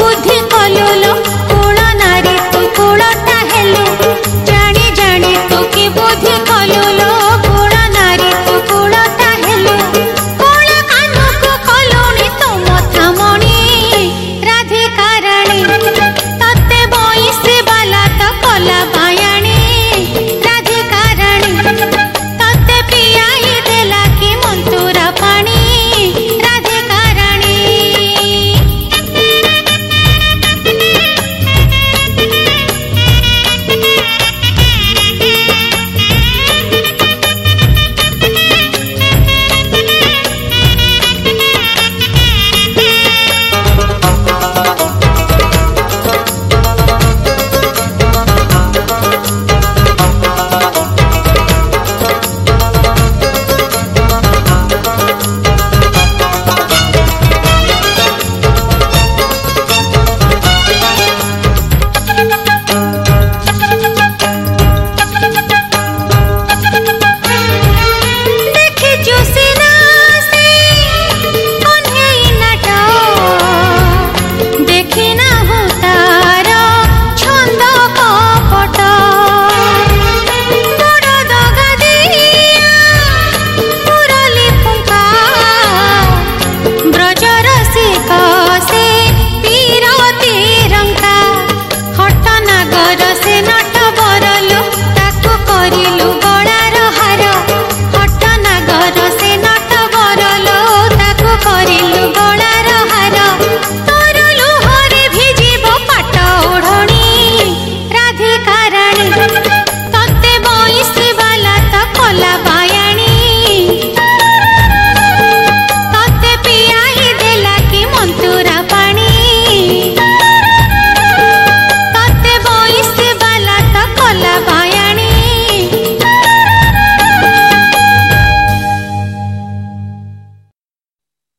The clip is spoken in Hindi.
बुद्धि कलुलो